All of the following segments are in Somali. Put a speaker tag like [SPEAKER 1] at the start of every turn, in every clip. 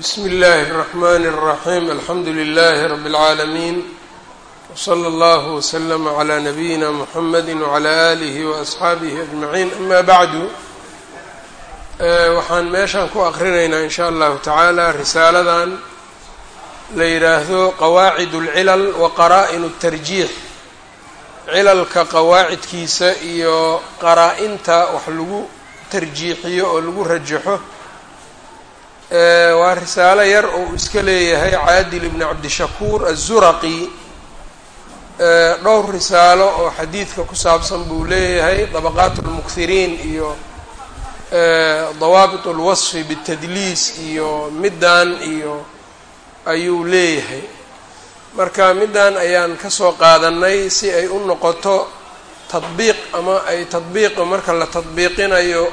[SPEAKER 1] bsmi اllahi الرحmn الرaحيم alxamdu لlh رb العaalمين وslى اllه وslm عlى نbyina mحamd وعlى آlih وأصxaabih أجمعين ama bعdu waxaan meeshaan ku aqrinaynaa in shaء allahu taعaalى risaaladan la yidhaahdo qawaacid اlcilal وaqaraa'ن الtarjiix cilalka qawaacidkiisa iyo qaraa-inta wax lagu tarjiixiyo oo lagu rajaxo waa risaalo yar oo uu iska leeyahay caadil ibn cabdishakuur azuraqi dhowr risaalo oo xadiidka ku saabsan buu leeyahay dabaqaat اlmukhiriin iyo dawaabit اlwasfi bاtadliis iyo middan iyo ayuu leeyahay marka middan ayaan kasoo qaadanay si ay u noqoto tadbiiq ama ay tadbiiqa marka la tadbiiqinayo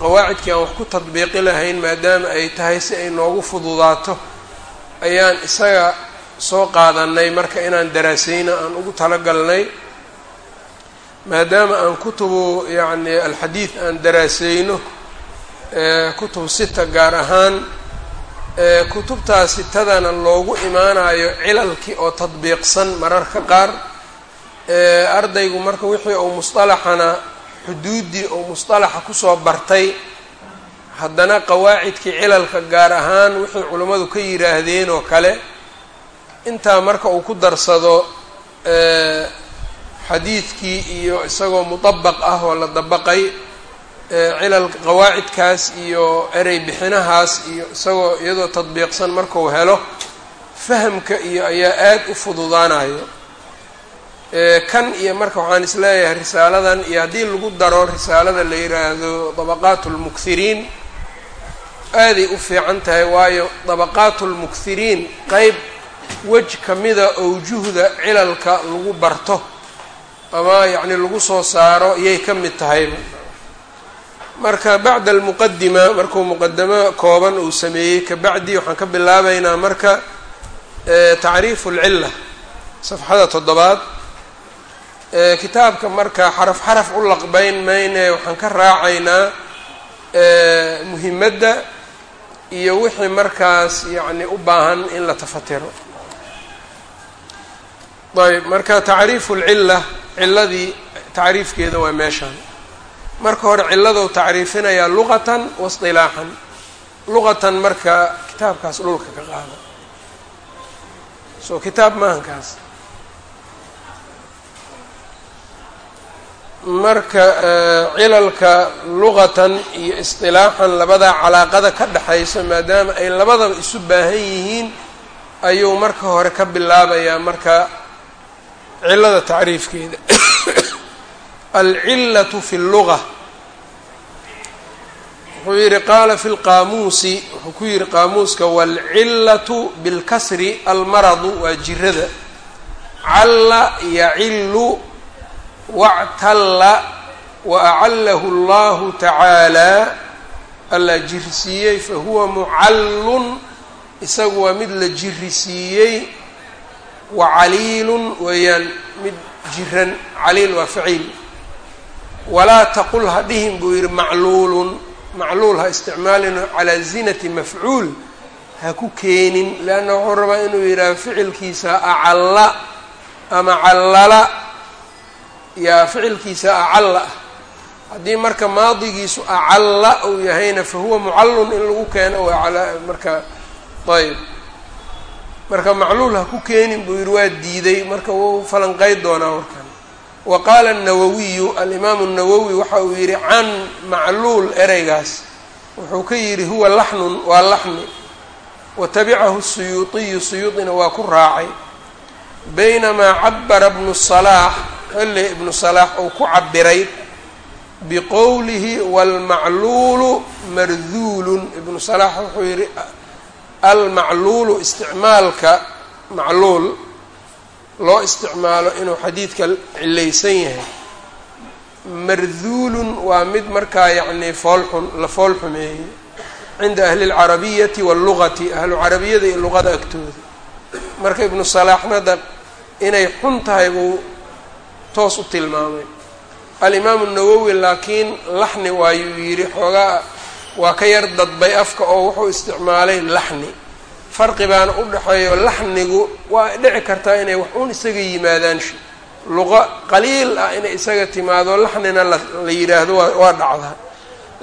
[SPEAKER 1] qawaacidkii aan wax ku tadbiiqi lahayn maadaama ay tahay si ay noogu fududaato ayaan isaga soo qaadanay marka inaan daraasayno aan ugu talagalnay. Maadaama aan kutubu yacni alxadiid aan daraasayno kutub sita gaar ahaan kutubtaa sitadana loogu imaanayo cilalkii oo tadbiiqsan mararka qaar ardaygu marka wixii uu musطalaxana xuduuddii uu musطalaxa ku soo bartay haddana qawaacidkii cilalka gaar ahaan wixii culummadu ka yidhaahdeen oo kale intaa marka uu ku darsado xadiidkii iyo isagoo muطabaq ah oo la dabaqay cilal qawaacidkaas iyo erey bixinahaas iyo isagoo iyadoo tadbiiqsan marku helo fahamka iyo ayaa aad u fududaanayo kan iyo marka waxaan is leeyahay risaaladan iyo haddii lagu daro risaalada la yiraahdo dabaqaat lmukhiriin aaday u fiican tahay waayo dabaqaat lmukhiriin qeyb wej ka mida owjuhda cilalka lagu barto ama yacni lagu soo saaro yay ka mid tahayba marka bacda almuqadima markuu muqadamo kooban uu sameeyey ka bacdi waxaan ka bilaabaynaa marka tacriifu lcila safxada toddobaad kitaabka marka xaraf xaraf u laqbeyn mayne waxaan ka raacaynaa muhimadda iyo wixii markaas yacni u baahan in la tafatiro. Ayb marka tacriifu lcila ciladii tacriifkeeda waa meeshaan marka hore ciladou tacriifinayaa luqatan waisطilaaxan luqatan marka kitaabkaas dhulka ka qaada. Soo kitaab maahankaas marka e, cilalka lugatan iyo isdilaaxan labadaa calaaqada ka dhexaysa maadaama ay labadaba isu baahan yihiin ayuu marka hore ka bilaabayaa marka cilada tacriifkeeda. Alcilatu fi lluga wuxuu yihi qaala fi lqaamuusi wuxuu ku yihi qaamuuska walcilatu bilkasri almaradu waa jirada. Calla yacilu wactalla wa acalahu allahu tacaalaa alla jirisiiyey fahuwa mucallun isagu waa mid la jirisiiyey wa caliilun weeyaan mid jiran caliil waa faciil walaa taqul ha dhihin buu yidhi macluulun macluul ha isticmaalino calaa zinati mafcuul ha ku keenin leanna wuxuu rabaa inuu yidhaaho ficilkiisa acalla ama callala yaa ficilkiisa acalla ah haddii marka maadigiisu acalla uu yahayna fahuwa mucallun in lagu keeno marka ayb marka macluul ha ku keenin buu yihi waa diiday marka wuu falanqeyd doonaa warkan wa qaala الnawawiyu alimaamu الnawowi waxa uu yihi can macluul ereygaas wuxuu ka yidhi huwa laxnun waa laxni wa tabicahu الsuyuuطiyu suyuuطina waa ku raacay baynamaa cabara bnu salaax xilli ibnu salaax uu ku cabiray biqowlihi walmacluulu marduulun. Ibnu salaax wuxuu yidhi almacluulu isticmaalka macluul loo isticmaalo inuu xadiidka cilaysan yahay. Marduulun waa mid markaa yacnii foolxun la fool xumeeyey cinda ahli alcarabiyati wallugati ahlucarabiyada iyo luqada agtooda. Marka ibnu salaaxnada inay xun tahay buu toos u tilmaamay. Alimaamu nawowi laakiin laxni waayuu yidhi xoogaa waa ka yar dadbay afka oo wuxuu isticmaalay laxni. Farqi baana u dhexeeyo laxnigu waa dhici kartaa inay wax uun isaga yimaadaan luqa qaliil ah inay isaga timaado laxnina la yidhaahdo waa dhacdaa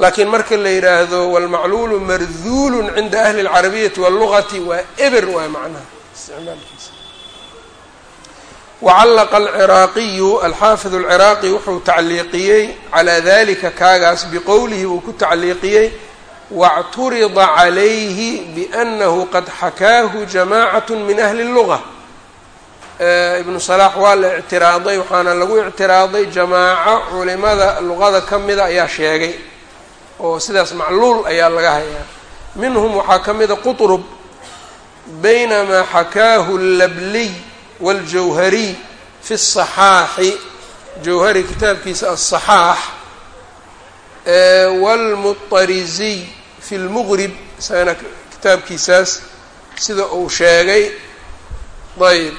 [SPEAKER 1] laakiin marka la yidhaahdo walmacluulu marduulun cinda ahli اlcarabiyati wاllugati waa eber waa macnaha isticmaalkiisa wacallaqa alciraaqiyu alxaafid alciraaqi wuxuu tacliiqiyey calaa dalika kaagaas biqowlihi uu ku tacliiqiyey wاcturida calayhi biأnahu qad xakaahu jamacat min ahli اlluga ibnu salaax waa la ictiraaday waxaana lagu ictiraaday jamaaco culimada luqada ka mida ayaa sheegay oo sidaas macluul ayaa laga hayaa minhum waxaa ka mida quطrb baynamaa xakaahu اllabliy wاljawhariy fi الصaxaaxi jawhari kitaabkiisa aلصaxaax wاlmuطariziy fi اlmugrib isagana kitaabkiisaas sida uu sheegay ayb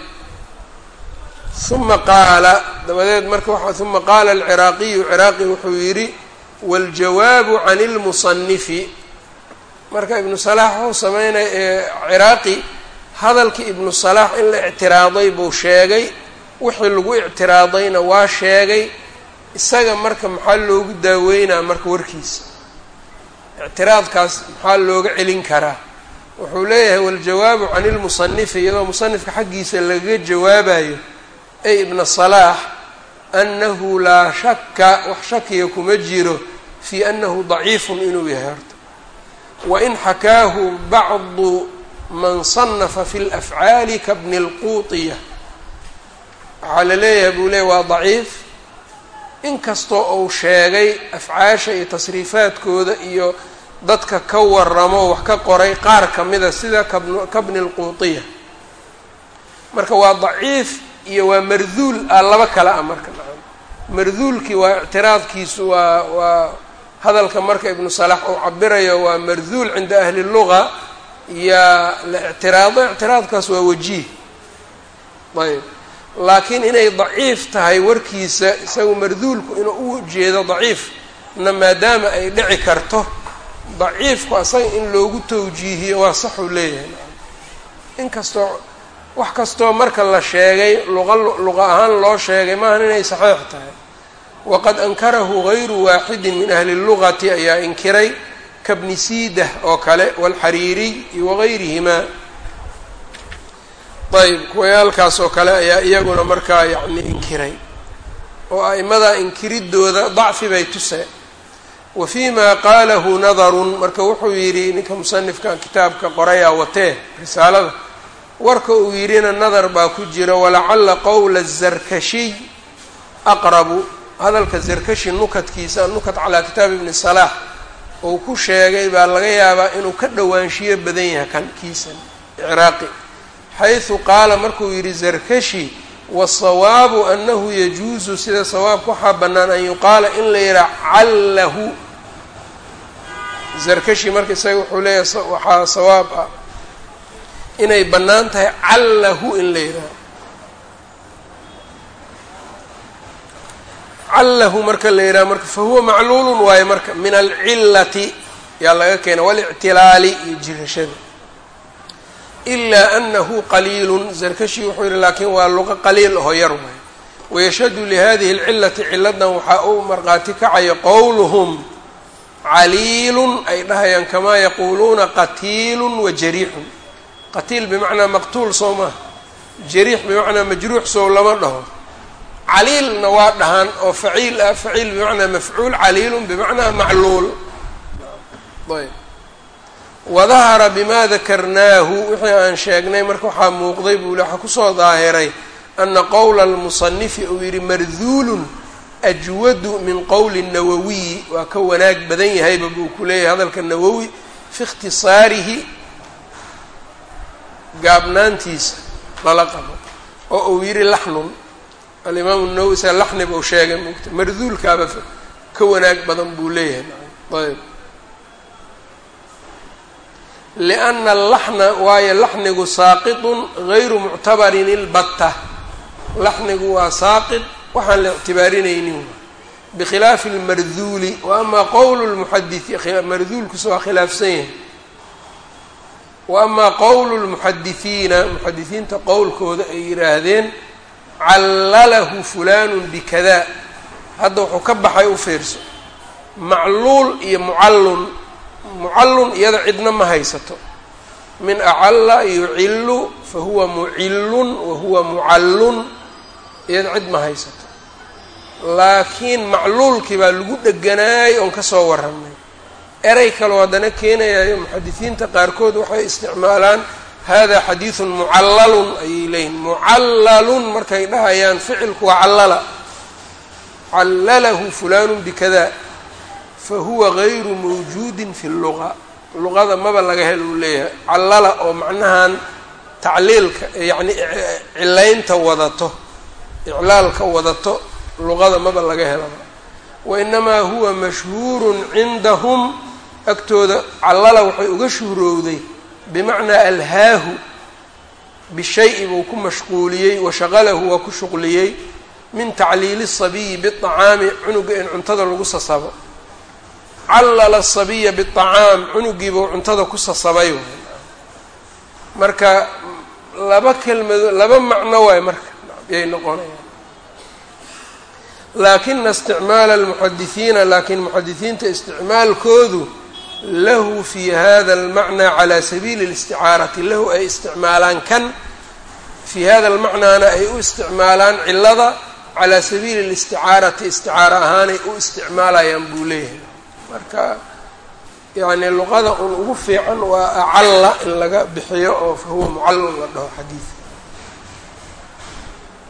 [SPEAKER 1] uma qaala dabadeed marka uma qaala alciraaqiyu ciraaqi wuxuu yidhi waاljawaabu can اlmusanifi marka ibnu salaax wuxuu sameynaya ee ciraaqi hadalkii ibnu salaax in la ictiraaday buu sheegay wixii lagu ictiraadayna waa sheegay isaga marka maxaa loogu daaweynaa marka warkiisa? Ictiraadkaas maxaa looga celin karaa? Wuxuu leeyahay waljawaabu can ilmusanifi iyadoo musanifka xaggiisa lagaga jawaabayo ay ibna salaax annahu laa shaka wax shakiya kuma jiro fii annahu daciifun inuu yahay horta. Wain xakaahu bacdu man sanafa fi lafcaali kabni lquutiya waxaa la leeyahay buu leeyahy waa daciif. Inkastoo uu sheegay afcaasha iyo tasriifaadkooda iyo dadka ka waramo wax ka qoray qaar ka mida sida kabn kabni lquutiya marka waa daciif iyo waa marduul ah laba kale ah marka marduulkii waa ictiraadkiisu waa waa hadalka marka ibnu salax uu cabirayo waa marduul cinda ahli luga yaa la ictiraado ictiraadkaas waa wajiih ayb laakiin inay daciif tahay warkiisa isagu marduulku inuu u jeedo daciifna maadaama ay dhici karto daciifku asaga in loogu tawjiihiyo waa saxuu leeyahay inkastoo wax kastoo marka la sheegay luqa luqa ahaan loo sheegay maahan inay saxiix tahay waqad ankarahu gayru waaxidin min ahli lugati ayaa inkiray kabni siidah oo kale walxariiriy iyo wagayrihimaa ayb kuwayaalkaas oo kale ayaa iyaguna markaa yacni inkiray oo a'imadaa inkiridooda dacfi bay tusee wa fii ma qaalahu nadarun marka wuxuu yidhi ninka musanifkan kitaabka qorayaa watee risaalada warka uu yidhina nadar baa ku jira walacalla qowla zarkashiy aqrabu hadalka zarkashi nukadkiisa nukat calaa kitaabi ibni salaax uu ku sheegay baa laga yaabaa inuu ka dhowaanshiyo badan yahay kan kiisan icraaqi xaysu qaala markuu yidhi zarkashi wasawaabu anahu yajuusu sida sawaabka waxaa bannaan an yuqaala in la yidhaha callahu. Zarkashi marka isaga wuxuu leeyahay waxaa sawaab ah inay bannaan tahay callahu in la yidhaha callahu marka la yidhaha marka fahuwa macluulun waayo marka min alcilati yaa laga keena walictilaali iyo jirashada. Ilaa anahu qaliilun zarkashi wuxuu yihi laakiin waa luqo qaliil aho yar waay. Wayashhadu lihadihi alcilati ciladan waxaa u markhaati kacayo qowluhum caliilun ay dhahayaan kamaa yaquuluuna qatiilun wa jariixun. Qatiil bimacnaa maqtuul soo maha jariix bimacnaa majruux sow lama dhaho caliilna waa dhahaan oo faciil ah faciil bimacnaa mafcuul caliilun bimacnaa macluul. Ayb. Wadahara bima dakarnaahu wixii aan sheegnay marka waxaa muuqday buu li waxaa ku soo daahiray ana qowla almusanifi uu yidhi marduulun ajwadu min qowli nawawiyi waa ka wanaag badan yahayba buu ku leeyahay hadalka nawowi fi ikhtisaarihi gaabnaantiisa lala qabo oo uu yidhi laxnun alimaamu nawowi saa laxni buu sheegay mugta marduulkaaba ka wanaag badan buu leeyahay. Ayb lianna alaxna waayo laxnigu saaqitun gayru muctabarin ilbatta. Laxnigu waa saaqid waxaan la ictibaarinaynin bikhilaafi اlmarduuli wa amaa qowl lmuxadii marduulkusa waa khilaafsan yahay. Wa amaa qowlu lmuxadisiina muxadisiinta qowlkooda ay yidhaahdeen callalahu fulanu bikada. Hadda wuxuu ka baxay u fiirso. Macluul iyo mucallun. Mucallun iyada cidna ma haysato. Min acalla yucillu fa huwa mucillun wa huwa mucallun. Iyada cid ma haysato. Laakiin macluulkii baa lagu dheganaayay oon ka soo warramay. Erey kaloo haddana keenayayo muxadisiinta qaarkood waxay isticmaalaan hada xadiidun mucallalun ayay leeyihiin mucallalun markay dhahayaan ficilku waa callala callalahu fulanu bikada fa huwa gayru mawjuudin fi lluqa luqada maba laga hel uu leeyahay callala oo macnahan tacliilka yacni cilaynta wadato iclaalka wadato luqada maba laga helaba wainamaa huwa mashhuurun cindahum agtooda callala waxay uga shuhrowday bimacnaa alhaahu bishay-i buu ku mashquuliyey washaqalahu waa ku shuqliyey min tacliili sabiyi biacaami cunuga in cuntada lagu sasabo. Callala asabiya biacaam cunugiibuu cuntada ku sasabay. Marka laba kelmado laba macno waay marka yay noqonayaan. Laakina isticmaala almuxadisiina laakiin muxadisiinta isticmaalkoodu lahu fi hada almacnaa calaa sabiili اlisticaarati lahu ay isticmaalaan kan fii hada almacnaana ay u isticmaalaan cilada calaa sabiili اlisticaarati isticaaro ahaanay u isticmaalayaan buu leeyahay. Marka yacni luqada un ugu fiican waa acalla in laga bixiyo oo fahuwa mucallun la dhaho xadiidka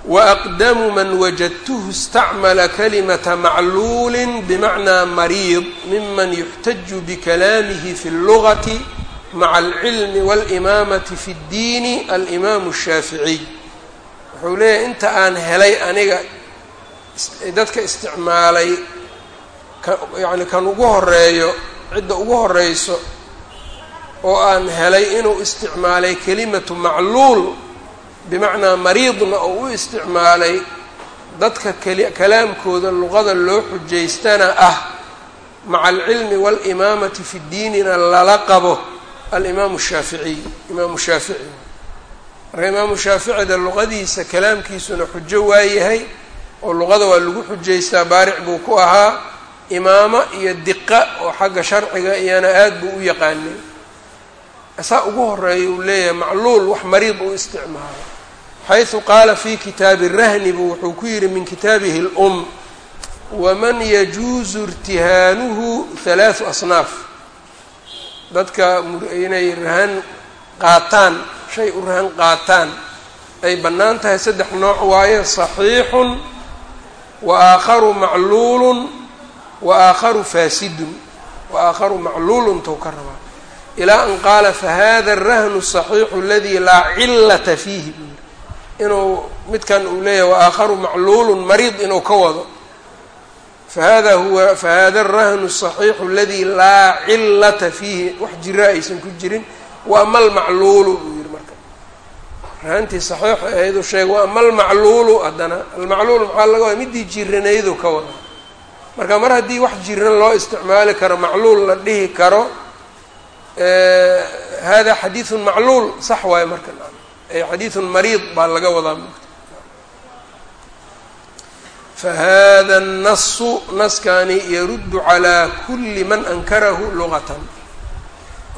[SPEAKER 1] waaqdamu man wajadtuhu istacmala kalimata macluulin bimacnaa mariid miman yuxtaju bikalaamihi fi اllugati maca alcilmi waalimaamati fi اddiini alimaamu shaaficiy wuxuu leeyahay inta aan helay aniga dadka isticmaalay yani kan ugu horeeyo cidda ugu horeyso oo aan helay inuu isticmaalay kelimatu macluul bimacnaa mariidna oo u isticmaalay dadka kalaamkooda luqada loo xujaystana ah maca alcilmi waalimaamati fi ddiinina lala qabo. Alimaamu shaaficiy imaamu shaafici. Marka imaamu shaaficida luqadiisa kalaamkiisuna xujo waayahay oo luqada waa lagu xujaystaa baaric buu ku ahaa imaamo iyo diqa oo xagga sharciga iyana aada buu u yaqaanay. Asaa ugu horreeya uu leeyahay macluul wax mariid uu isticmaalo xaysu qaala fi kitaabi rahni buu wuxuu ku yidhi min kitaabihi اlum waman yajuusu irtihaanuhu halaaثu asnaaf dadka inay rahan qaataan shay u rahan qaataan ay bannaan tahay saddex nooc waaye صaxiixun wa aakharu macluulun wa aakharu faasidun wa aakharu macluulun tou ka rabaa ilaa an qaala fahada الrahnu الصaxiixu aladi laa cilata fiihi buu yiri inuu midkan uu leeyahay wa aakharu macluulun mariid inuu ka wado fahada huwa fahada الrahnu الصaxiixu aladi laa cilata fiihi wax jira aysan ku jirin wa ama almacluulu buu yihi marka rahantii saxiixa ahayduu sheegay wa ama almacluulu haddana almacluul maxaa laga wada midii jiranayduu ka wada marka mar haddii wax jiran loo isticmaali karo macluul la dhihi karo hada xadiiثun macluul sax waayo marka ay xadiiثun mariid baa laga wadaa mugta fahada الnasu naskani yaruddu calىa kuli man ankarahu luqatan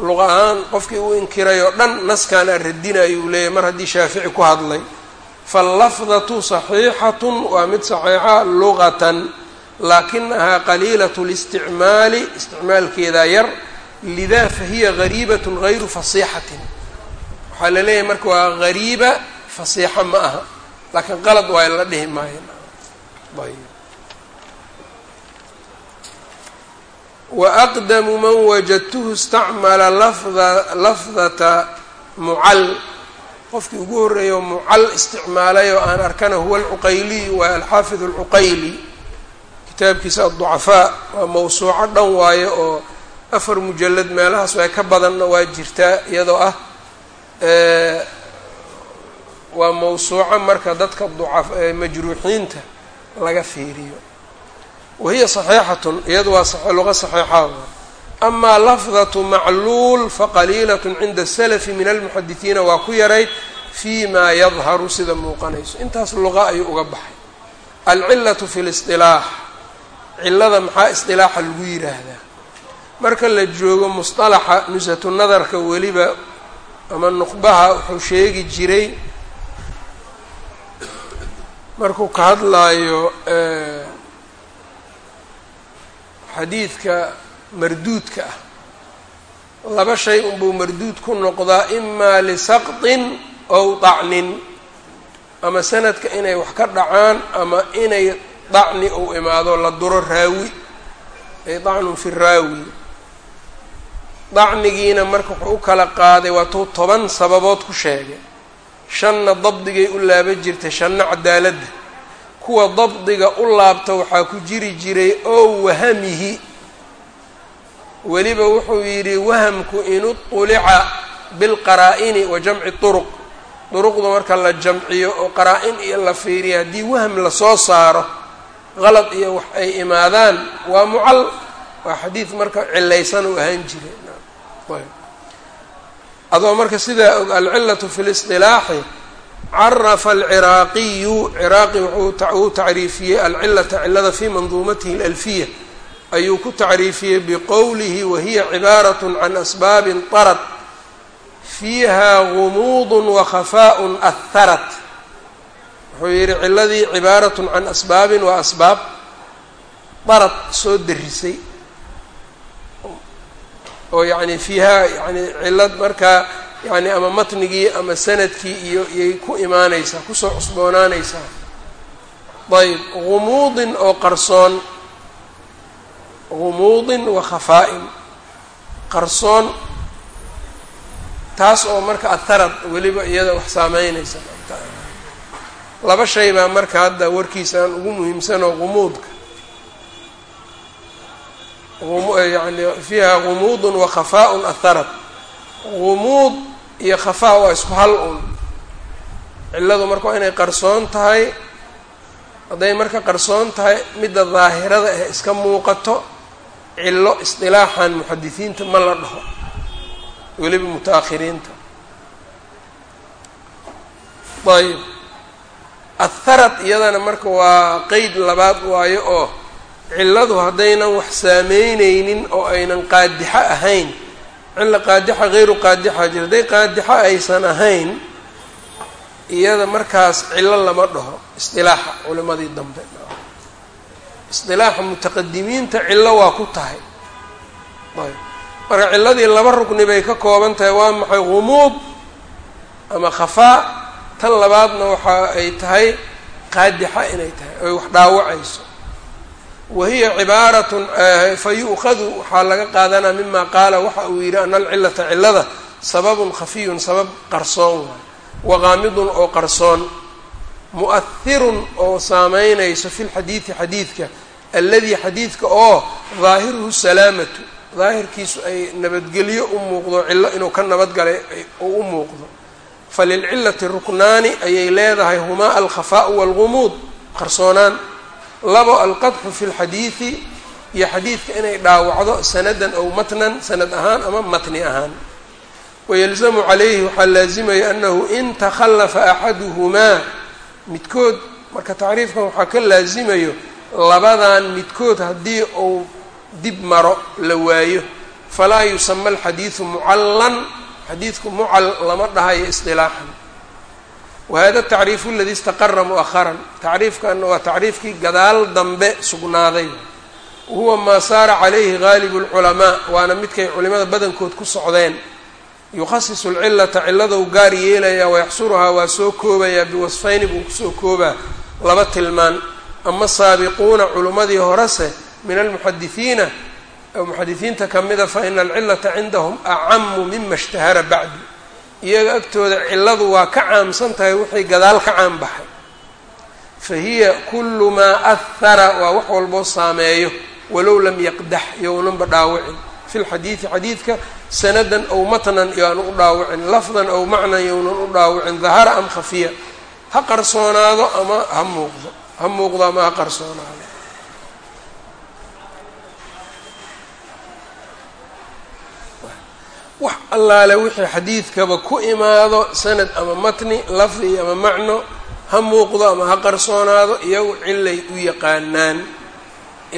[SPEAKER 1] luqa ahaan qofkii uu inkiray oo dhan naskaana radinayo uu leeyahy mar haddii shaafici ku hadlay faallafdatu صaxiixaة waa mid صaxiixa luqatan laakinahaa qaliilaة اlisticmaali isticmaalkeedaa yar lidaa fahiya gariibat gayru fasiixatin waxaa la leeyahay marka waa gariiba fasiixa ma aha. Laakiin qalad waa la dhihi maayo. Ayb waaqdamu man wajadtuhu istacmala lafda lafdata mucal. Qofkii ugu horreeya mucal isticmaalay oo aan arkana huwa alcuqayliy waa alxaafid alcuqayli kitaabkiisa adducafaa waa mawsuuco dhan waaye oo afar mujalad meelahaas way ka badanna waa jirtaa iyadoo ah waa mawsuuco marka dadka ducaf majruuxiinta laga fiiriyo. Wahiya saxiixatun iyadu waa luqo saxiixaa amaa lafdatu macluul faqaliilatun cinda asalafi min almuxadisiina waa ku yarayd fii maa yadharu sida muuqanayso. Intaas luqa ayuu uga baxay. Alcilatu fi listilaax cilada maxaa istilaaxa lagu yiraahdaa? Marka la joogo musطalaxa nusatu nadarka weliba ama nuqbaha wuxuu sheegi jiray markuu ka hadlaayo xadiidka marduudka ah. Laba shay unbuu marduud ku noqdaa imaa lisaqطin ow dacnin ama sanadka inay wax ka dhacaan ama inay dacni uu imaado la duro raawi. Ay dacnun fi raawi dacnigiina marka wuxuu u kala qaaday waa tuu toban sababood ku sheegay. Shanna dabdigay u laaba jirtay shanna cadaaladda kuwa dabdiga u laabta waxaa ku jiri jiray oo wahamihi. Weliba wuxuu yidhi wahamku in uطulica bilqaraa'ini wa jamci turuq. Duruqda marka la jamciyo oo qaraa-in iyo la fiiriya haddii waham la soo saaro qalad iyo wax ay imaadaan waa mucal waa xadiid marka cilaysan uu ahaan jiray adoo marka sidaa og alcilatu fi lisطilaaxi carafa alciraaqiyu ciraaqi wuxuu tacriifiyey alcilata cilada fi manduumatihi اlalfiya ayuu ku tacriifiyey biqowlihi wahiya cibaaraة can asbaabin طarad fiiha gumuud wakhafaء aharat wuxuu yihi ciladii cibaaraة can asbaabin waa asbaab darad soo derisay oo yani fiiha yani cilad markaa yani ama matnigii ama sannadkii iyo iyay ku imaaneysaa ku soo cusboonaaneysaa ayb gumuudin oo qarsoon. Gumuudin wa khafaa-in. Qarsoon taas oo marka atharad weliba iyada wax saameyneysa laba shay baa marka hadda warkiisaan ugu muhiimsanoo gumuudka yani fiiha gumuudun wa khafaa-un atharad gumuud iyo khafaa waa isku hal un. Cilladu marka waa inay qarsoon tahay hadday marka qarsoon tahay midda daahirada ah iska muuqato cillo isdilaaxan muxadisiinta ma la dhaho. Weliba muta-akhiriinta. Ayb atharad iyadana marka waa qeyd labaad waayo oo cilladu haddaynan wax saameyneynin oo aynan qaadixo ahayn cilla qaadixa hayru qaadixa jira hadday qaadixo aysan ahayn iyada markaas cillo lama dhaho isdilaaxa culimadii dambe. Isdilaaxa mutaqadimiinta cillo waa ku tahay. Ayb. Marka cilladii laba rugni bay ka kooban tahay waa maxay gumuud ama khafaa? Tan labaadna waxa ay tahay qaadixa inay tahay oy wax dhaawacayso wahiya cibaaratun fa waxaa laga qaadanaa mima qaala waxa uu yidhi ana alcilata cilada sababun khafiyun sabab qarsoon waay waqaamidun oo qarsoon mu'ahirun oo saameynayso fi lxadiidi xadiidka alladii xadiidka oo daahiruhu salaamatu daahirkiisu ay nabadgelyo u muuqdo cillo inuu ka nabadgalay oo u muuqdo falilcilati ruknaani ayay leedahay humaa alkhafaau walgumuud qarsoonaan labo alqadxu fi lxadiidi iyo xadiidka inay dhaawacdo sanadan ow matnan sanad ahaan ama matni ahaan. Wayalzamu calayhi waxaa laazimaya anahu in takhallafa axaduhumaa. Midkood marka tacriifkan waxaa ka laazimayo labadan midkood haddii uu dib maro la waayo. Falaa yusama alxadiidu mucallan xadiidku mucal lama dhahayo isdilaaxan wahada tacriifu aladii istaqara mu'aharan tacriifkanna waa tacriifkii gadaal dambe sugnaaday. Wahuwa maa saara calayhi gaalibu lculamaa waana midkay culimada badankood ku socdeen. Yukhasisu alcilata ciladou gaar yeelayaa wayaxsuruhaa waa soo koobayaa biwasfayni buu ku soo koobaa. Laba tilmaan ama saabiquuna culimmadii horese min almuxadisiina muxadisiinta kamida fa ina alcilata cindahum acamu mima ishtahara bacdu iyaga agtooda ciladu waa ka caamsan tahay wixii gadaal ka caan baxay. Fa hiya kulu maa ahara waa wax walboo saameeyo walow lam yaqdax yownanba dhaawicin. Fi lxadiidi xadiidka sanadan ow matnan yoaan u dhaawicin. Lafdan ow macnan yownan u dhaawicin. Dahara am khafiya. Ha qarsoonaado ama ha muuqdo. Ha muuqdo ama ha qarsoonaado wax allaale wixii xadiidkaba ku imaado sanad ama matni lafdi ama macno ha muuqdo ama ha qarsoonaado iyagu cilay u yaqaanaan.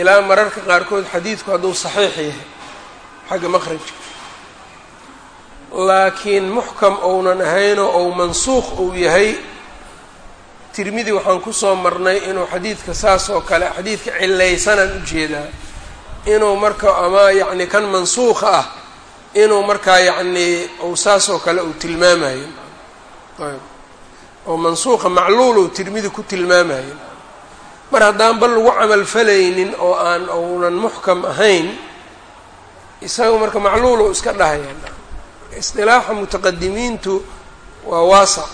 [SPEAKER 1] Ilaa mararka qaarkood xadiidku hadduu saxiix yahay. Xagga maqrajka laakiin muxkam ounan ahaynoo ou mansuuq uu yahay tirmidi waxaan ku soo marnay inuu xadiidka saas oo kale xadiidka cilaysanaan u jeedaa inuu marka ama yacni kan mansuuqa ah inuu markaa yacnii ou saas oo kale uu tilmaamayo ayb oo mansuuqa macluul uu tirmidi ku tilmaamayo mar haddaan ba lagu camal falaynin oo aan ounan muxkam ahayn isaga marka macluulo iska dhahayaan isdilaaxa mutaqadimiintu waa waasac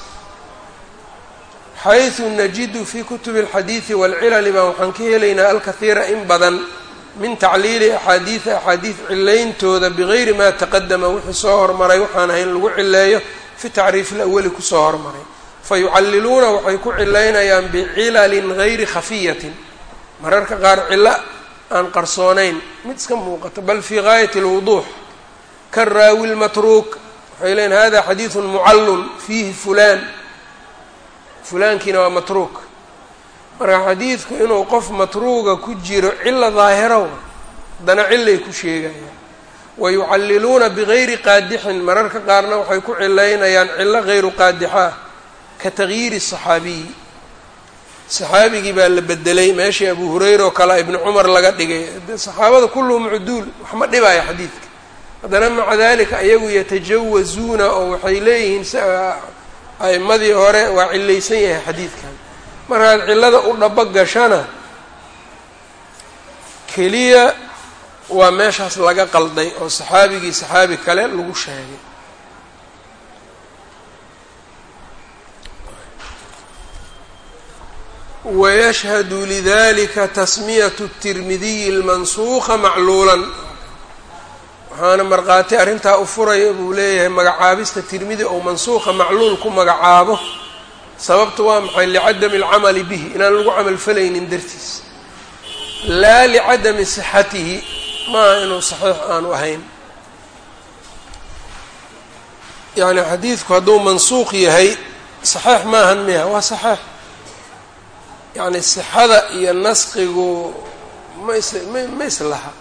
[SPEAKER 1] xayثu najidu fi kutubi اlxadiidi wاlcilali baan waxaan ka helaynaa alkahiira in badan min tacliili axaadiida axaadiid cilayntooda bigayri ma taqadama wixii soo hormaray waxaan ahayn lagu cileeyo fi tacriif اlawali ku soo hormaray. Fayucalliluuna waxay ku cilaynayaan bicilalin gayri khafiyatin. Mararka qaar cilo aan qarsoonayn. Mid iska muuqato bal fii gaayati اlwuduux karaawi lmatruuk waxay leeyiin hada xadiidu mucallun fiihi fulaan. Fulaankiina waa matruuk marka xadiidku inuu qof matruuga ku jiro cilo daahiro haddana cilay ku sheegayaan. Wayucalliluuna bigayri qaadixin mararka qaarna waxay ku cilaynayaan cilo gayru qaadixaa ka tagyiiri saxaabiyi saxaabigii baa la bedelay meeshii abu hurayra oo kale ibni cumar laga dhigay. Saxaabada kulluhum cuduul wax ma dhibaayo xadiidka. Haddana maca dalika ayagu yatajawazuuna oo waxay leeyihiin a'imadii hore waa cilaysan yahay xadiidkan markaad cillada u dhabo gashana keliya waa meeshaas laga qalday oo saxaabigii saxaabi kale lagu sheegay. wayashhadu lidalika tasmiyatu tirmidiyi almansuuqa macluulan waxaana markhaati arrintaa u furaya buu leeyahay magacaabista tirmidi ou mansuuqa macluul ku magacaabo sababtu waa maxay licadami alcamali bihi inaan lagu camal falaynin dartiis. Laa licadami sixatihi maaha inuu saxiix aanu ahayn. Yacni xadiidku hadduu mansuuq yahay saxiix maahan miya waa saxiix. Yacni sixada iyo nasqigu ma is ma islaha.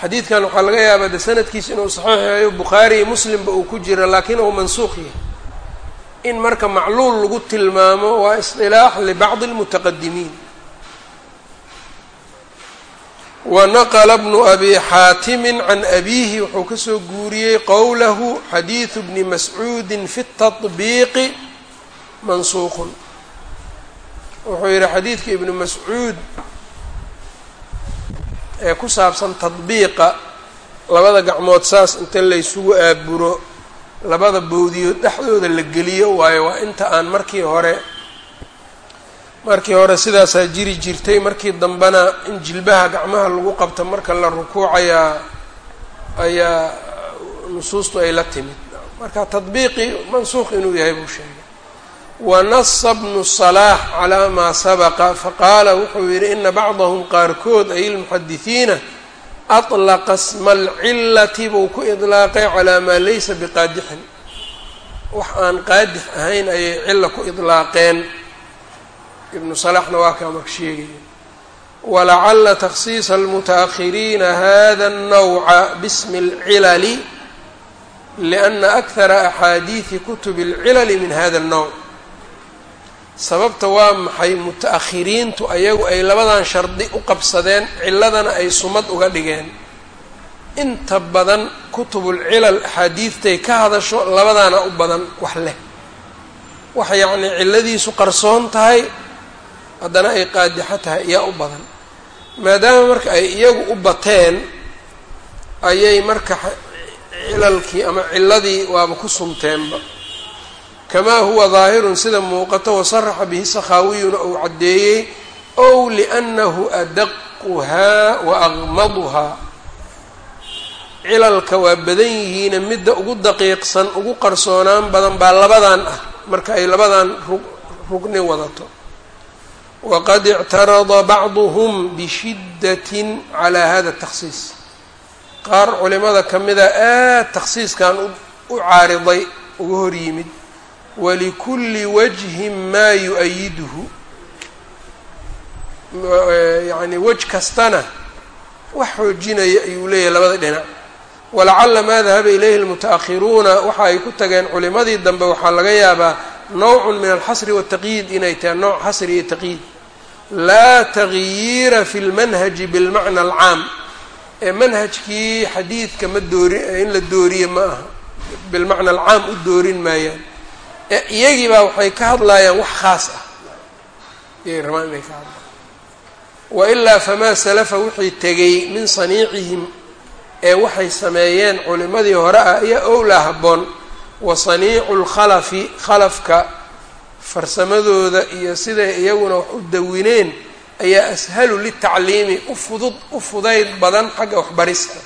[SPEAKER 1] Xadiidkan waxaa laga yaabaa de sanadkiisa inuu saxiix yahayo bukhaari iyo muslimba uu ku jiro laakiin uu mansuuq yahay in marka macluul lagu tilmaamo waa isdilaax libacdi اlmutaqadimiin wanaqla bnu abi xaatimi can abiihi wuxuu kasoo guuriyey qowlahu xadiidu bni mascuudi fi الtaطbiiqi mansuuqun wuxuu yihi xadiidka ibnu mascuud ee ku saabsan tadbiiqa labada gacmood saas inta laysugu aaburo labada boodiyood dhexdooda la geliyo waayo waa inta aan markii hore markii hore sidaasaa jiri jirtay. Markii dambena in jilbaha gacmaha lagu qabto marka la rukuucayaa ayaa nusuustu ay la timid. Marka tadbiiqi mansuuq inuu yahay buu sheegay. Wanasa bnu salaax calaa maa sabaqa faqaala wuxuu yidhi ina bacdahum qaarkood ay lmuxadisiina alaqa sma alcillati buu ku idlaaqay calaa maa laysa biqaadixin wax aan qaadix ahayn ayay cilla ku idlaaqeen ibnu salaxna waa kaa marka sheegaya walacala takhsiisa almutaakhiriina hada alnawca bismi alcilali liana akthara axaadiidi kutubi alcilali min hada alnowc sababta waa maxay muta-akhiriintu ayagu ay labadan shardi u qabsadeen ciladana ay sumad uga dhigeen. Inta badan kutubulcilal axaadiidtay ka hadasho labadaana u badan wax leh. Wax yacnii ciladiisu qarsoon tahay haddana ay qaadixo tahay iyaa u badan. Maadaama marka ay iyagu u bateen ayay marka cilalkii ama ciladii waaba ku sumteenba kamaa huwa daahirun sida muuqato wasaraxa bihi sakhaawiyuna uu caddeeyey ow liannahu adaquhaa wa aqmaduhaa cilalka waa badan yihiina midda ugu daqiiqsan ugu qarsoonaan badan baa labadan ah. Marka ay labadan rugni wadato. Waqad ictarada bacduhum bishiddatin calaa hada takhsiis. Qaar culimada ka mida aad takhsiiskan u caariday uga hor yimid walikulli wajhin maa yu-ayiduhu yacni wej kastana wax xoojinaya ayuu leeyahay labada dhinac walacala maa dahaba ilayhi almuta-akhiruuna waxa ay ku tageen culimadii dambe waxaa laga yaabaa nowcun min alxasri waataqyiid inay tahay nooc xasri iyo taqyiid laa tagyiira fi lmanhaji bilmacna alcaam ee manhajkii xadiidka ma doori in la dooriye ma aha bilmacna alcaam u doorin maayaan iyagii baa waxay ka hadlayaan wax khaas ah. Iyay rabaan inay ka hadlaan wailaa famaa salafa wixii tegay min saniicihim ee waxay sameeyeen culimadii hore ah ayaa owlaa habboon wa saniicu lkhalafi khalafka farsamadooda iyo siday iyaguna wax u dawineen ayaa ashalu litacliimi ufudud u fudayd badan xagga waxbarista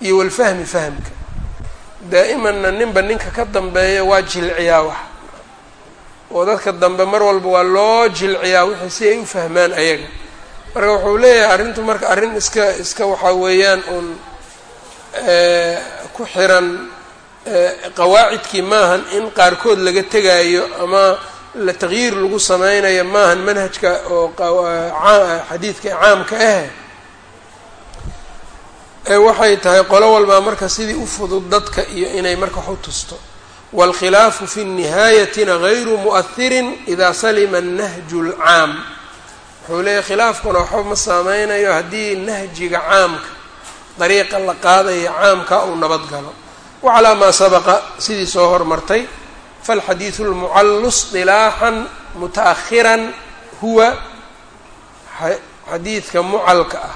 [SPEAKER 1] iyo walfahmi fahamka. Daa'imanna ninba ninka ka dambeeya waa jilciyaa wax oo dadka dambe mar walba waa loo jilciyaa wixii si ay u fahmaan ayaga. Marka wuxuu leeyahay arrintu marka arrin iska iska waxaa weeyaan uun ku xiran qawaacidkii maahan in qaarkood laga tegaayo ama la taqyiir lagu sameynayo maahan manhajka oo xadiidka caamka ah. Ee waxay tahay qolo walbaa marka sidii u fudud dadka iyo inay marka wax u tusto wاlkhilaafu fi nihaayatina gayru muؤhirin ida salima الnahju اlcaam wuxuu leeyahy khilaafkuna waxba ma saameynayo haddii nahjiga caamka dariiqa la qaadaya caamka uu nabad galo wacalaa maa sabaqa sidii soo hormartay falxadiidu اlmucallu isilaaxan muta'ahiran huwa xadiidka mucalka ah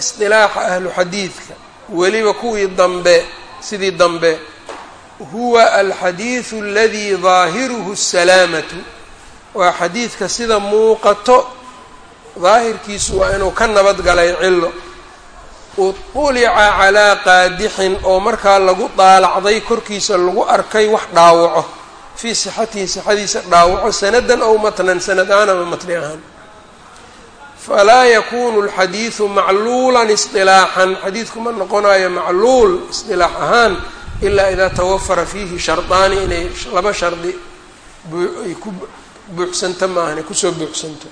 [SPEAKER 1] isilaaxa ahlu xadiidka weliba kuwii dambe sidii dambe huwa alxadiidu aladii daahiruhu asalaamatu. Waa xadiidka sida muuqato daahirkiisu waa inuu ka nabad galay cillo. Utulica calaa qaadixin oo markaa lagu daalacday korkiisa lagu arkay wax dhaawaco. Fii sixatihi sixadiisa dhaawaco sanadan ow matnan sanad ahaan ama matni ahaan. Falaa yakuunu alxadiidu macluulan isdilaaxan xadiidku ma noqonayo macluul isdilaax ahaan ilaa idaa tawafara fiihi shardaani inay laba shardi ay ku buuxsanto maahan ku soo buuxsanto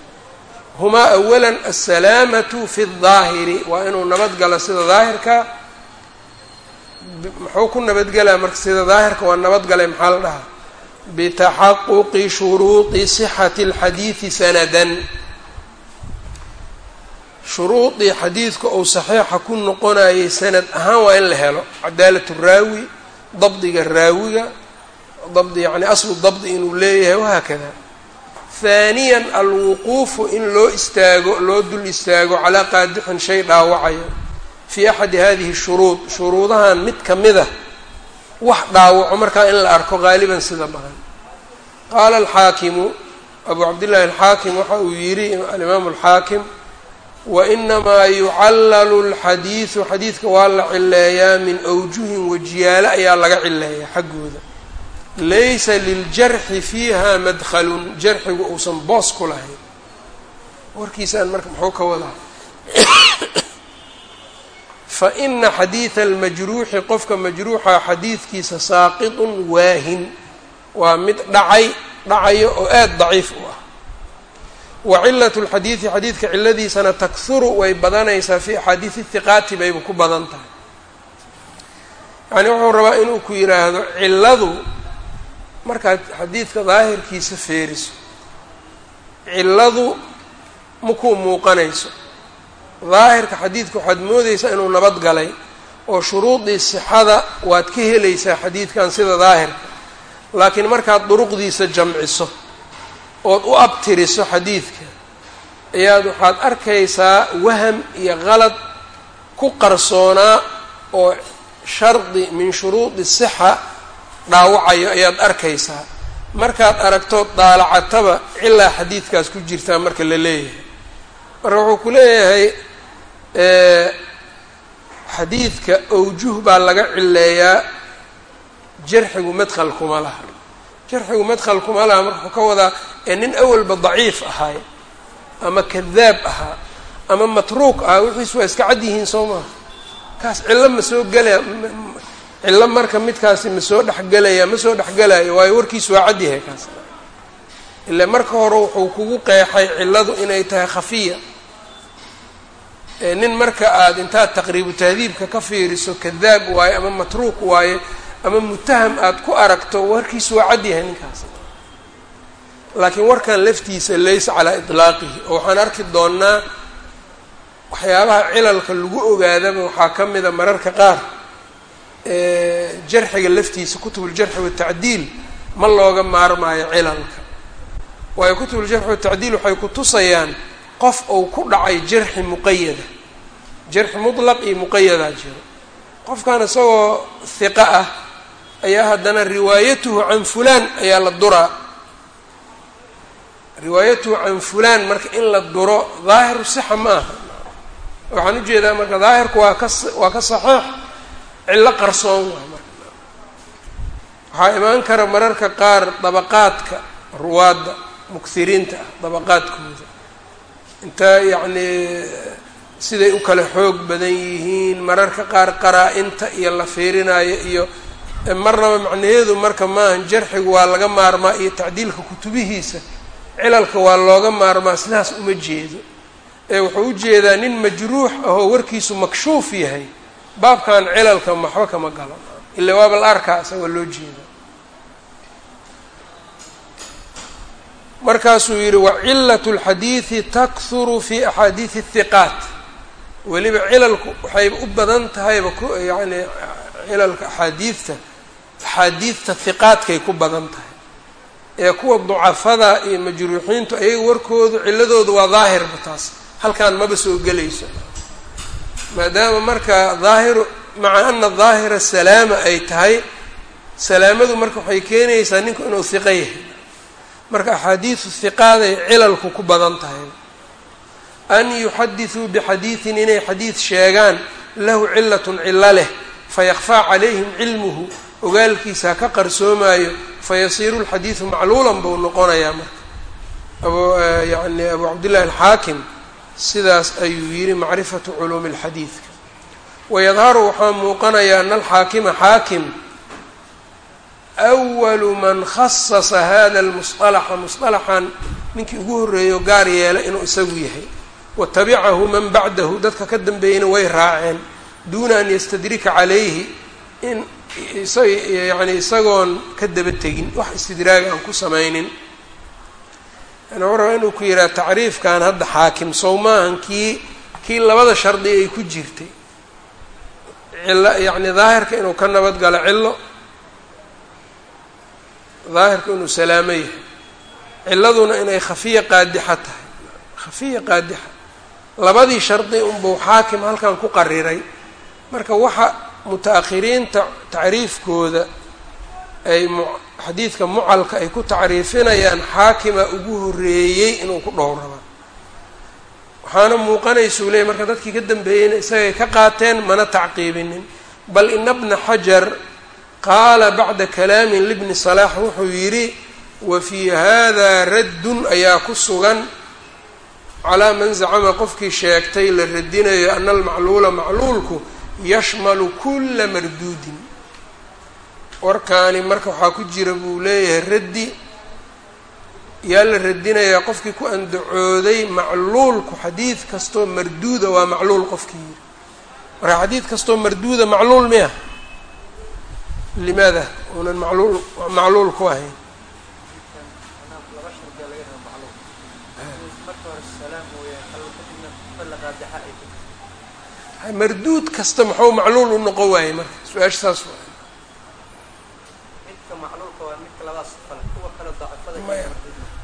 [SPEAKER 1] humaa awala asalaamatu fi اdaahiri waa inuu nabadgalo sida daahirka muxuu ku nabadgelaa marka sida daahirka waa nabadgalay maxaa la dhahaa bitaxaquqi shuruudi sixati اlxadiidi sanadan shuruudii xadiidka uu saxiixa ku noqonayay sanad ahaan waa in la helo cadaalat raawi dabdiga raawiga dabdi yani aslu dabdi inuu leeyahay wahaakada haaniyan alwuquufu in loo istaago loo dul istaago calaa qaadixin shay dhaawacayo. Fii axadi hadihi shuruud shuruudahan mid ka mid a wax dhaawaco markaa in la arko qaaliban sida badan qaala alxaakimu abu cabdillahi alxaakim waxa uu yidhi alimaamu alxaakim wainamaa yucallalu lxadiidu xadiidka waa la cileeyaa min awjuhin wajiyaalo ayaa laga cileeyaa xaggooda laysa liljarxi fiiha madkhalun jarxigu uusan boos ku lahayn warkiisaan marka muxuu ka wadaa fa ina xadiida almajruuxi qofka majruuxa xadiidkiisa saaqitun waahin waa mid dhacay dhacayo oo aada daciif u wa cilatu lxadiidi xadiidka ciladiisana takhuru way badanaysaa fi axaadiidi hiqaati bayba ku badan tahay. Yacni wuxuu rabaa inuu ku yidhaahdo ciladu markaad xadiidka daahirkiisa feeriso cilladu makuu muuqanayso. Daahirka xadiidka waxaad moodeysaa inuu nabad galay oo shuruudii sixada waad ka helaysaa xadiidkan sida daahirka. Laakiin markaad duruqdiisa jamciso ood u abtiriso xadiidka ayaad waxaad arkaysaa waham iyo qalad ku qarsoonaa oo shardi min shuruudi sixa dhaawacayo ayaad arkaysaa. Markaad aragtood daalacataba cilaa xadiidkaas ku jirtaa marka la leeyahay. Marka wuxuu ku leeyahay xadiidka awjuh baa laga cileeyaa jarxigu madkhal kuma laha jarxigu madkhal kuma laha marka wuxuu ka wadaa ee nin awalba daciif ahaay ama kadaab ahaa ama matruuk ah wixiis waa iska cad yihiin soo maha kaas cillo ma soo gelaya cillo marka midkaasi ma soo dhexgelaya ma soo dhexgelayo waayo warkiisu waa cad yahay kaas. Ile marka hore wuxuu kugu qeexay cilladu inay tahay khafiya. Nin marka aada intaad taqriibu tahdiibka ka fiiriso kadaab waaye ama matruuq waaye ama mutaham aada ku aragto warkiisu waa cad yahay ninkaas. Laakiin warkan laftiisa laysa calaa itlaaqihi oo waxaan arki doonnaa waxyaabaha cilalka lagu ogaadaba waxaa ka mida mararka qaar. Jarxiga laftiisa kutubuljarxi watacdiil ma looga maarmaayo cilalka. Waayo kutubuljarxi watacdiil waxay ku tusayaan qof uu ku dhacay jarxi muqayada. Jarxi mutlaq iyo muqayadaa jiro. Qofkan isagoo hiqa ah ayaa haddana riwaayatuhu can fulaan ayaa la duraa riwaayatuhu can fulaan marka in la duro daahiru sixa ma aha. Waxaan u jeedaa marka daahirku waa ka waa ka saxiix cillo qarsoon waay marka. Waxaa imaan kara mararka qaar dabaqaadka ruwaadda mukhiriinta ah dabaqaadkooda. Inta yacnii siday u kala xoog badan yihiin mararka qaar qaraa-inta iyo la fiirinayo iyo marnaba macnaheedu marka maahan jarxigu waa laga maarmaa iyo tacdiilka kutubihiisa cilalka waa looga maarmaa sidaas uma jeedo ee wuxuu u jeedaa nin majruux ahoo warkiisu makshuuf yahay baabkan cilalka maxba kama galo ila waaba la arkaa isagoo loo jeeda markaasuu yidhi wacilat اlxadiidi takhuru fi axaadiidi الhiqaat weliba cilalku waxay u badan tahayba yani cilalka axaadiidta axaadiidta hiqaadkay ku badan tahay. Ee kuwa ducafada iyo majruuxiintu ayaga warkoodu ciladoodu waa daahirba taas. Halkaan maba soo gelayso. Maadaama marka daahiru maca ana daahira salaama ay tahay salaamadu marka waxay keenaysaa ninku inuu hiqo yahay. Marka axaadiisu hiqaaday cilalku ku badan tahay. An yuxadisuu bixadiidin inay xadiid sheegaan lahu cilatun cilo leh fayakfaa calayhim cilmuhu ogaalkiisa ka qarsoomaayo fayasiiru lxadiidu macluulan buu noqonayaa marka abu yani abu cabdillahi alxaakim sidaas ayuu yidhi macrifatu culuumi اlxadiidka wayadharu waxaa muuqanaya ana alxaakima xaakim awalu man khasasa hada lmusطalaxa musطalaxan ninkii ugu horreeyo gaar yeela inuu isagu yahay watabicahu man bacdahu dadka ka dambeeyeyna way raaceen duuna an yastadrika calayhi in isag yani isagoon ka daba tegin wax istidraaga aan ku samaynin. Wuxuu rabaa inuu ku yidhaha tacriifkan hadda xaakim sow maahan kii kii labada shardi ay ku jirtay. Cilo yacni daahirka inuu ka nabad galo cillo. Daahirka inuu salaamo yahay. Ciladuna inay khafiya qaadixa tahay. Khafiya qaadixa. Labadii shardi unbuu xaakim halkan ku qariray. Marka waxa muta-akhiriinta tacriifkooda ay xadiidka mucalka ay ku tacriifinayaan xaakima ugu horreeyey inuu ku dhowraba. Waxaana muuqanaysuu leeyay marka dadkii ka dambeeyeyna isagay ka qaateen mana tacqiibinin. Bal ina bna xajar qaala bacda kalaamin libni salaax wuxuu yidhi wa fii hada raddun ayaa ku sugan calaa man zacama qofkii sheegtay la radinayo ana almacluula macluulku yashmalu kula marduudin. Warkaani marka waxaa ku jira buu leeyahay raddi. Yaa la radinayaa qofkii ku andacooday macluulku xadiid kastoo marduuda waa macluul qofkii. Yiri marka xadiid kastoo marduuda macluul miya? Limaada? Uunan macluul macluul ku ahayn marduud kasta muxuu macluul u noqon waayey marka? Su'aasha saas waay.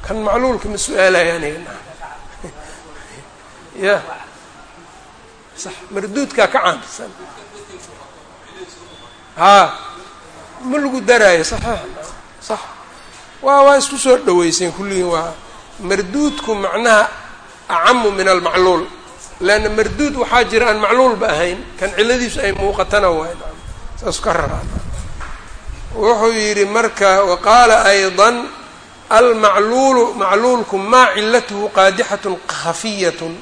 [SPEAKER 1] Kan macluulka ma su'aalaya aniga ya. Sax marduudkaa ka caansan. Haa. Ma lagu daraayo saxiix sax. Waa waa isku soo dhaweyseen kulligiin waa marduudku macnaha acamu min almacluul leanna marduud waxaa jira aan macluulba ahayn kan ciladiisu ay muuqatana waay saas ka rabaa wuxuu yidhi marka waqaala ayضa almacluulu macluulku maa cilatuhu qaadixatun khafiyatun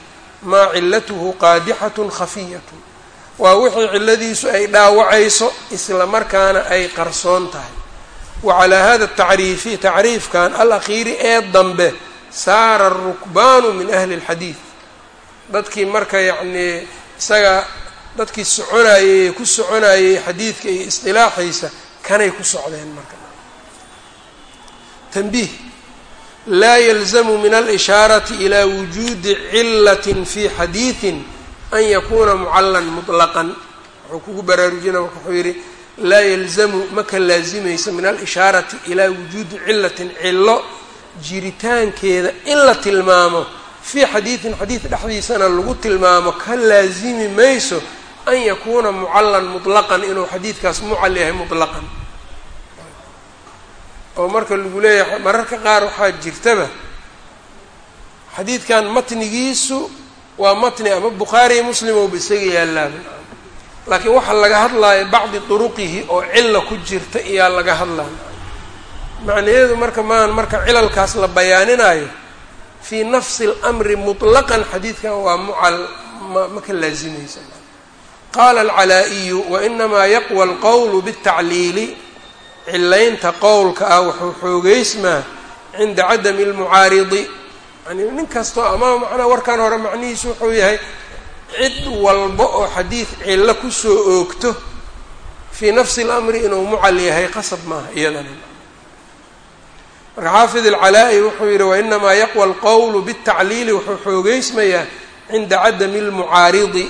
[SPEAKER 1] maa cilatuhu qaadixatun khafiyatun waa wixii cilladiisu ay dhaawacayso isla markaana ay qarsoon tahay wa calaa hada tacriifi tacriifkan alakhiiri ee dambe saara arukbaanu min ahli اlxadiid dadkii marka yacnii isaga dadkii soconayey ee ku soconayey xadiidka iyo isqilaaxiisa kanay ku socdeen marka tanbiih. Laa yalzamu min alishaarati ilaa wujuudi cilatin fi xadiidin an yakuuna mucallan muطlaqan wuxuu kugu baraarujina marka wuxuu yidhi laa yalzamu maka laazimaysa min alishaarati ilaa wujuudi cilatin cillo jiritaankeeda in la tilmaamo fii xadiidin xadiid dhexdiisana lagu tilmaamo ka laazimi mayso an yakuuna mucallan muطlaqan inuu xadiidkaas mucal yahay muطlaqan oo marka lagu leeyahay mararka qaar waxaa jirtaba xadiidkan matnigiisu waa matni ama bukhaariya muslim ouba isaga yaalaaba laakiin waxaa laga hadlaayo bacdi duruqihi oo cilla ku jirta iyaa laga hadlaya macnaheedu marka maan marka cilalkaas la bayaaninayo fii nafsi اlamri muطlaqan xadiidkan waa mucal ma ma ka laazimaysa qaala alcalaa-iyu wainamaa yaqwa alqowlu bاtacliili cilaynta qowlka ah wuxuu xoogeysmaa cinda cadami اlmucaaridi yani nin kastoo ama macnaa warkan hore macnihiisu wuxuu yahay cid walba oo xadiid cillo kusoo oogto fii nafsi اlamri inuu mucal yahay qasab maaha iyadana marka xaafid alcalaa-i wuxuu yihi wainamaa yaqwa alqowlu bitacliili wuxuu xoogeysmayaa cinda cadami lmucaaridi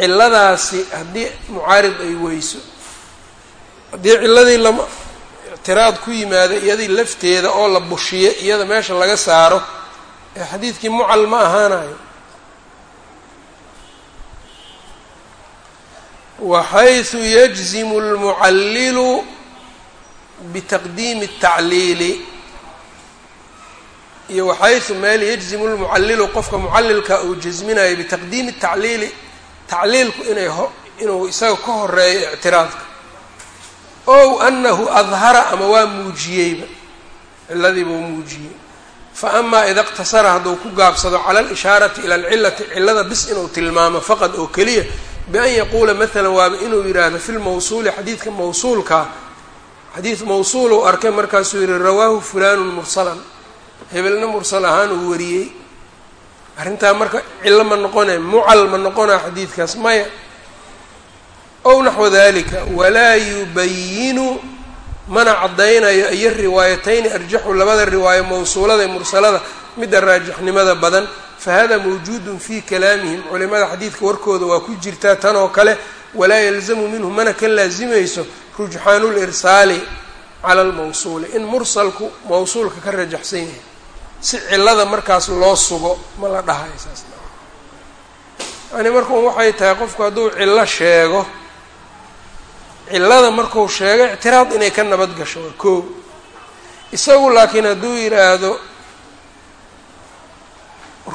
[SPEAKER 1] ciladaasi haddii mucaarid ay weyso haddii ciladii lama ictiraad ku yimaada iyadii lafteeda oo la bushiyo iyada meesha laga saaro ee xadiidkii mucal ma ahaanayo. Waxaysu yajzimu lmucallilu bitaqdiimi الtacliili iyo waxaysu meel yajzimu lmucallilu qofka mucallilka uu jasminayo bitaqdiimi الtacliili tacliilku inay ho inuu isaga ka horeeyo ictiraadka ow anahu adhara ama waa muujiyeyba ciladiibuu muujiyey fa amaa ida اqtasara hadduu ku gaabsado cala alishaarati ila alcilati cilada bis inuu tilmaamo faqad oo keliya bian yaquula maala waaba inuu yidhaahdo fi lmawsuuli xadiidka mawsuulkaa xadiid mawsuul uu arkay markaasuu yihi rawaahu fulanu mursalan. Hebelna mursal ahaan uu wariyey. Arrintaa marka cillo ma noqone mucal ma noqona xadiidkaas maya. Ow naxwa dalika walaa yubayinu mana caddaynayo iyo riwaayatayni arjaxu labada riwaayo mawsuulada mursalada midda raajixnimada badan. Fahada mawjuudun fii kalaamihim. Culimada xadiidka warkooda waa ku jirtaa tan oo kale walaa yalzamu minhu mana ka laasimayso rujxaanu lirsaali cala almawsuuli in mursalku mawsuulka ka rajaxsan yahay si cilada markaas loo sugo ma la dhahayo saas yani markuu waxay tahay qofku hadduu cillo sheego cillada marku sheego ictiraad inay ka nabad gasho waa koo isagu laakiin hadduu yidhaahdo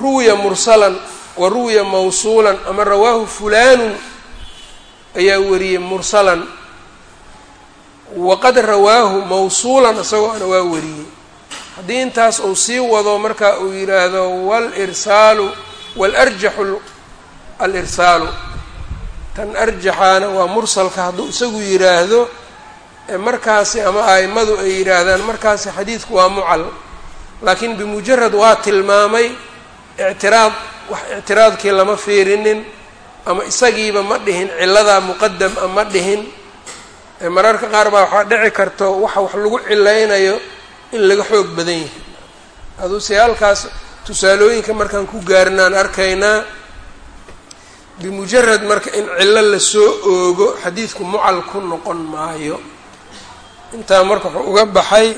[SPEAKER 1] ruwiya mursalan wa ruwiya mawsuulan ama rawaahu fulaanun ayaa wariyey mursalan waqad rawaahu mawsuulan isagoona waa wariyey. Haddii intaas uu sii wado marka uu yidhaahdo walirsaalu walarjaxu alirsaalu tan arjaxaana waa mursalka hadduu isagu yidhaahdo markaasi ama a'immadu ay yidhaahdaan markaasi xadiidku waa mucal. Laakiin bimujarad waa tilmaamay ictiraad wax ictiraadkii lama fiirinin ama isagiiba ma dhihin cilladaa muqadam a ma dhihin mararka qaar baa waxaa dhici karto waxa wax lagu cilaynayo in laga xoog badan yahay. Aduu se halkaas tusaalooyinka markaan ku gaarnaan arkaynaa bimujarad marka in cillo la soo oogo xadiidku mucal ku noqon maayo. Intaa marka wuxuu uga baxay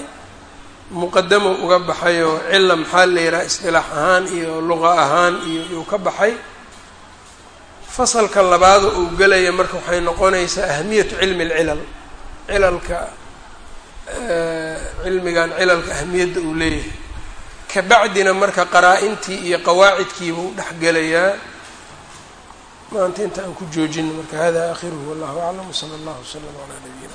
[SPEAKER 1] muqadamo uga baxay oo cilla maxaa la yidhaha isqilaax ahaan iyo luqa ahaan iyo yuu ka baxay fasalka labaada uu gelaya marka waxay noqonaysaa ahamiyatu cilmi alcilal. Cilalka cilmigan cilalka ahamiyadda uu leeyahay. Kabacdina marka qaraa-intii iyo qawaacidkiibuu dhex gelayaa maanta inta aan ku joojino marka hada aakhiruhu wallahu aclam wsala allahu wslam calaa nabiyina